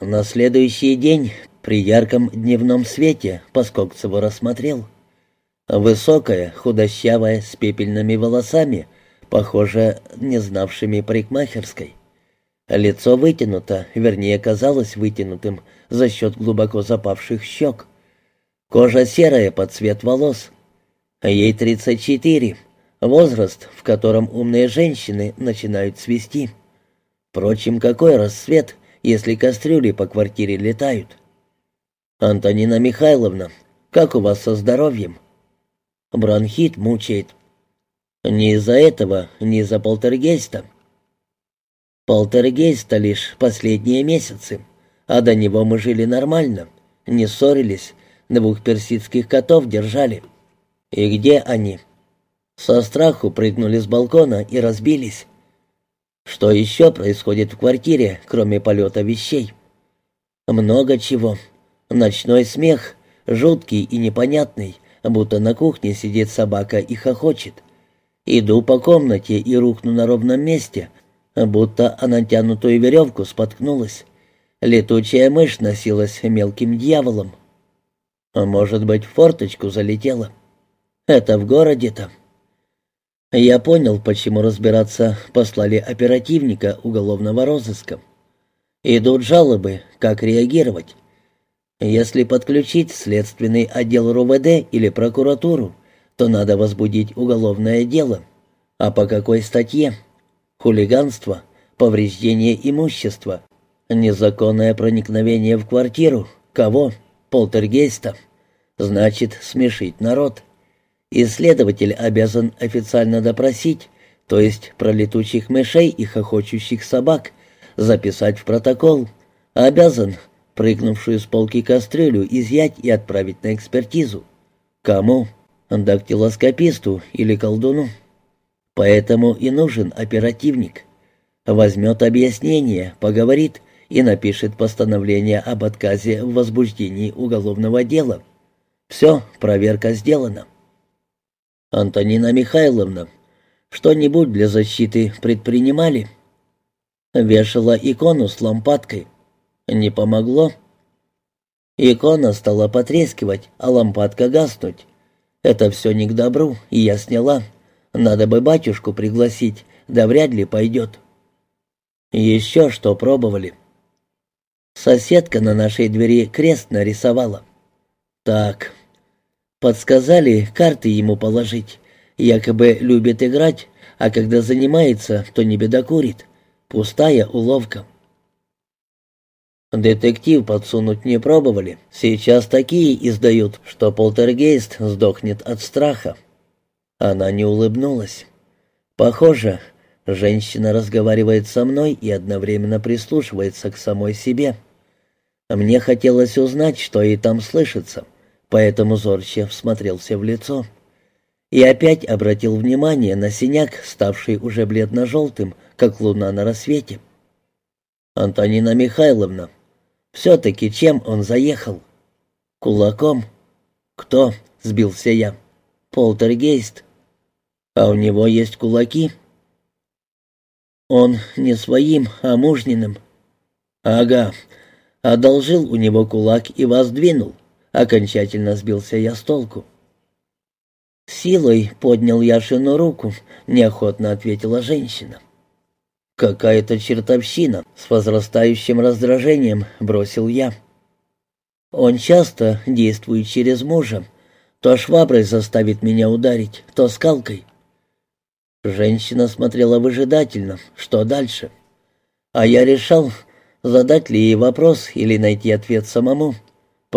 На следующий день при ярком дневном свете Поскокцеву рассмотрел. Высокая, худощавая, с пепельными волосами, похоже, не знавшими парикмахерской. Лицо вытянуто, вернее, казалось вытянутым за счет глубоко запавших щек. Кожа серая под цвет волос. Ей 34, возраст, в котором умные женщины начинают свисти. Впрочем, какой рассвет, если кастрюли по квартире летают? «Антонина Михайловна, как у вас со здоровьем?» «Бронхит мучает». «Не из-за этого, не из-за полтергейста». «Полтергейста лишь последние месяцы, а до него мы жили нормально, не ссорились, двух персидских котов держали». «И где они?» «Со страху прыгнули с балкона и разбились». Что еще происходит в квартире, кроме полета вещей? Много чего. Ночной смех, жуткий и непонятный, будто на кухне сидит собака и хохочет. Иду по комнате и рухну на ровном месте, будто о натянутую веревку споткнулась. Летучая мышь носилась мелким дьяволом. А может быть, в форточку залетела. Это в городе-то. Я понял, почему разбираться послали оперативника уголовного розыска. Идут жалобы, как реагировать. Если подключить следственный отдел РУВД или прокуратуру, то надо возбудить уголовное дело. А по какой статье? Хулиганство, повреждение имущества, незаконное проникновение в квартиру. Кого? Полтергейста. Значит, смешить народ. Исследователь обязан официально допросить, то есть про летучих мышей и хохочущих собак, записать в протокол. Обязан прыгнувшую с полки кастрюлю изъять и отправить на экспертизу. Кому? Дактилоскописту или колдуну? Поэтому и нужен оперативник. Возьмет объяснение, поговорит и напишет постановление об отказе в возбуждении уголовного дела. Все, проверка сделана. «Антонина Михайловна, что-нибудь для защиты предпринимали?» Вешала икону с лампадкой. Не помогло. Икона стала потрескивать, а лампадка гаснуть. Это все не к добру, и я сняла. Надо бы батюшку пригласить, да вряд ли пойдет. Еще что пробовали. Соседка на нашей двери крест нарисовала. Так, Подсказали карты ему положить. Якобы любит играть, а когда занимается, то не бедокурит. Пустая уловка. Детектив подсунуть не пробовали. Сейчас такие издают, что полтергейст сдохнет от страха. Она не улыбнулась. Похоже, женщина разговаривает со мной и одновременно прислушивается к самой себе. Мне хотелось узнать, что ей там слышится поэтому зорче всмотрелся в лицо. И опять обратил внимание на синяк, ставший уже бледно-желтым, как луна на рассвете. «Антонина Михайловна, все-таки чем он заехал?» «Кулаком». «Кто?» — сбился я. «Полтергейст». «А у него есть кулаки?» «Он не своим, а мужниным». «Ага. Одолжил у него кулак и вас двинул». Окончательно сбился я с толку. «Силой поднял Яшину руку», — неохотно ответила женщина. «Какая-то чертовщина!» — с возрастающим раздражением бросил я. «Он часто действует через мужа. То шваброй заставит меня ударить, то скалкой». Женщина смотрела выжидательно. Что дальше? А я решал, задать ли ей вопрос или найти ответ самому.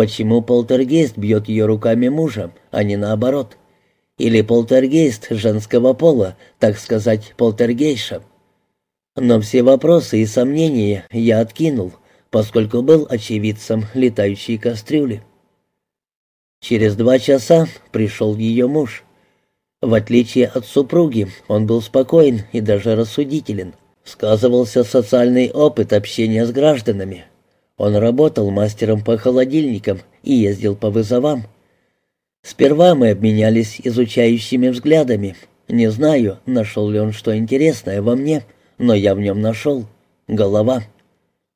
Почему полтергейст бьет ее руками мужа, а не наоборот? Или полтергейст женского пола, так сказать, полтергейша? Но все вопросы и сомнения я откинул, поскольку был очевидцем летающей кастрюли. Через два часа пришел ее муж. В отличие от супруги, он был спокоен и даже рассудителен. Сказывался социальный опыт общения с гражданами, он работал мастером по холодильникам и ездил по вызовам. Сперва мы обменялись изучающими взглядами. Не знаю, нашел ли он что интересное во мне, но я в нем нашел. Голова.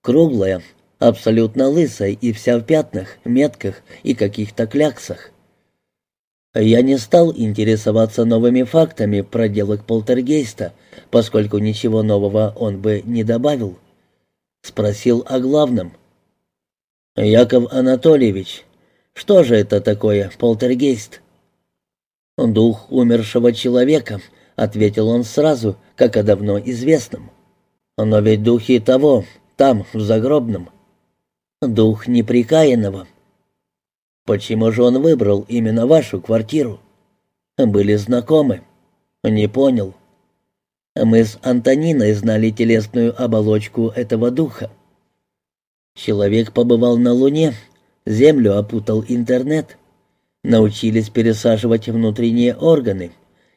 Круглая, абсолютно лысая и вся в пятнах, метках и каких-то кляксах. Я не стал интересоваться новыми фактами про делок полтергейста, поскольку ничего нового он бы не добавил. Спросил о главном. «Яков Анатольевич, что же это такое полтергейст?» «Дух умершего человека», — ответил он сразу, как о давно известном. «Но ведь духи того, там, в загробном. Дух неприкаянного». «Почему же он выбрал именно вашу квартиру?» «Были знакомы». «Не понял». «Мы с Антониной знали телесную оболочку этого духа. Человек побывал на Луне, Землю опутал интернет» научились пересаживать внутренние органы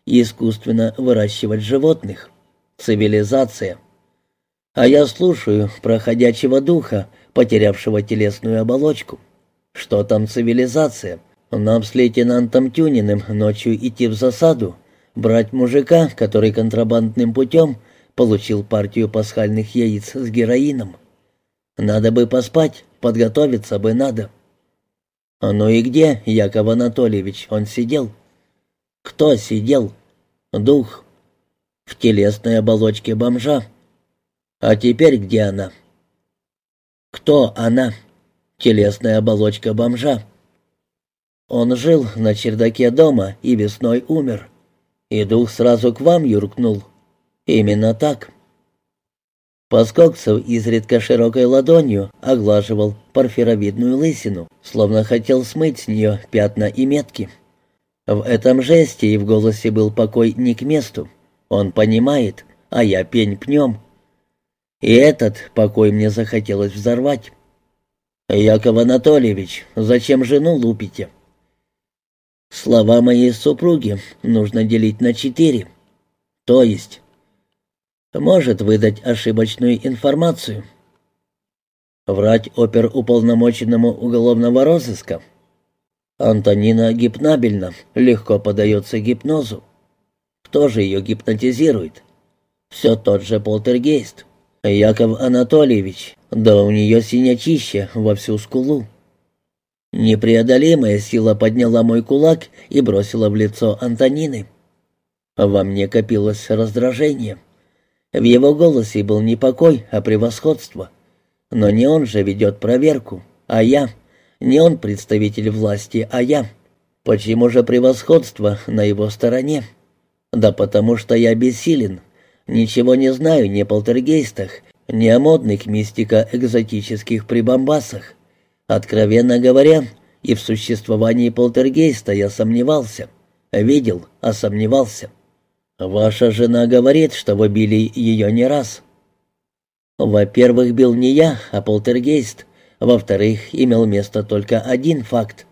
и искусственно выращивать животных. Цивилизация. А я слушаю проходящего духа, потерявшего телесную оболочку. Что там цивилизация? Нам с лейтенантом Тюниным ночью идти в засаду, брать мужика, который контрабандным путем получил партию пасхальных яиц с героином. Надо бы поспать, подготовиться бы надо. А «Ну и где, Яков Анатольевич, он сидел?» «Кто сидел?» «Дух. В телесной оболочке бомжа. А теперь где она?» «Кто она?» «Телесная оболочка бомжа». Он жил на чердаке дома и весной умер. И дух сразу к вам юркнул. Именно так. Поскокцев изредка широкой ладонью оглаживал порфировидную лысину, словно хотел смыть с нее пятна и метки. В этом жесте и в голосе был покой не к месту. Он понимает, а я пень пнем. И этот покой мне захотелось взорвать. «Яков Анатольевич, зачем жену лупите?» «Слова моей супруги нужно делить на четыре. То есть может выдать ошибочную информацию. Врать оперуполномоченному уголовного розыска. Антонина гипнабельна, легко поддается гипнозу. Кто же ее гипнотизирует? Все тот же полтергейст. Яков Анатольевич, да у нее синячище во всю скулу. Непреодолимая сила подняла мой кулак и бросила в лицо Антонины. Во мне копилось раздражение. В его голосе был не покой, а превосходство. Но не он же ведет проверку, а я. Не он представитель власти, а я. Почему же превосходство на его стороне? Да потому что я бессилен. Ничего не знаю ни о полтергейстах, ни о модных мистико-экзотических прибамбасах. Откровенно говоря, и в существовании полтергейста я сомневался. Видел, а сомневался. «Ваша жена говорит, что вы били ее не раз». «Во-первых, бил не я, а полтергейст. Во-вторых, имел место только один факт».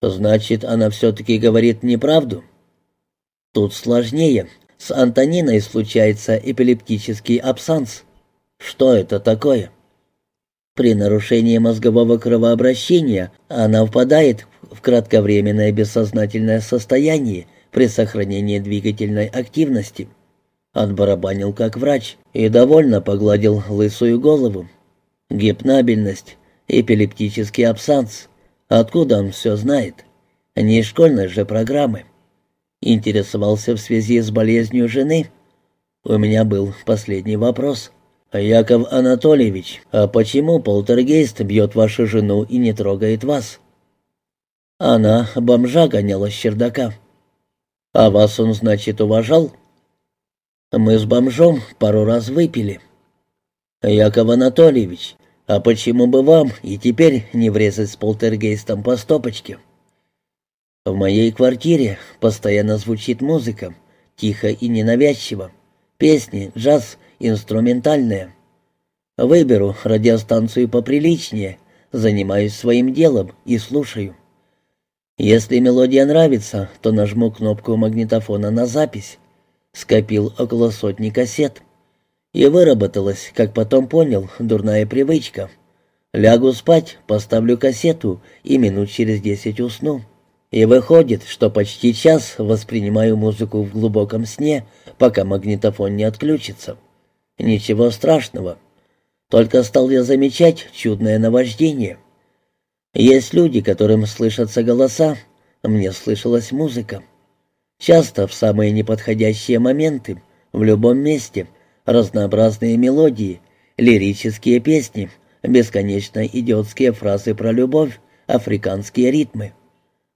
«Значит, она все-таки говорит неправду?» «Тут сложнее. С Антониной случается эпилептический абсанс. Что это такое?» При нарушении мозгового кровообращения она впадает в кратковременное бессознательное состояние при сохранении двигательной активности. Отбарабанил как врач и довольно погладил лысую голову. Гипнабельность, эпилептический абсанс. Откуда он все знает? Не из школьной же программы. Интересовался в связи с болезнью жены. У меня был последний вопрос. «Яков Анатольевич, а почему полтергейст бьет вашу жену и не трогает вас?» Она бомжа гоняла с чердака. «А вас он, значит, уважал?» «Мы с бомжом пару раз выпили». «Яков Анатольевич, а почему бы вам и теперь не врезать с полтергейстом по стопочке?» «В моей квартире постоянно звучит музыка, тихо и ненавязчиво. Песни, джаз, инструментальные. Выберу радиостанцию поприличнее, занимаюсь своим делом и слушаю». Если мелодия нравится, то нажму кнопку магнитофона на запись. Скопил около сотни кассет. И выработалась, как потом понял, дурная привычка. Лягу спать, поставлю кассету и минут через десять усну. И выходит, что почти час воспринимаю музыку в глубоком сне, пока магнитофон не отключится. Ничего страшного. Только стал я замечать чудное наваждение. Есть люди, которым слышатся голоса, мне слышалась музыка. Часто в самые неподходящие моменты, в любом месте, разнообразные мелодии, лирические песни, бесконечно идиотские фразы про любовь, африканские ритмы.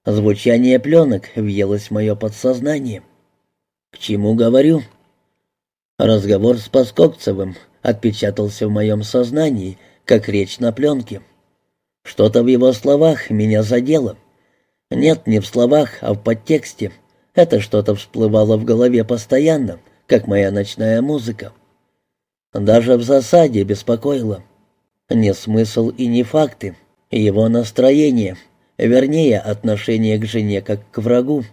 Звучание пленок въелось в мое подсознание. К чему говорю? Разговор с Паскокцевым отпечатался в моем сознании, как речь на пленке. Что-то в его словах меня задело. Нет, не в словах, а в подтексте. Это что-то всплывало в голове постоянно, как моя ночная музыка. Даже в засаде беспокоило. Не смысл и не факты, его настроение, вернее, отношение к жене как к врагу.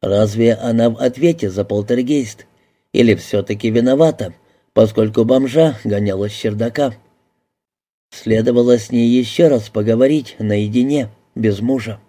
Разве она в ответе за полтергейст? Или все-таки виновата, поскольку бомжа гоняла с чердака? Следовало с ней еще раз поговорить наедине, без мужа.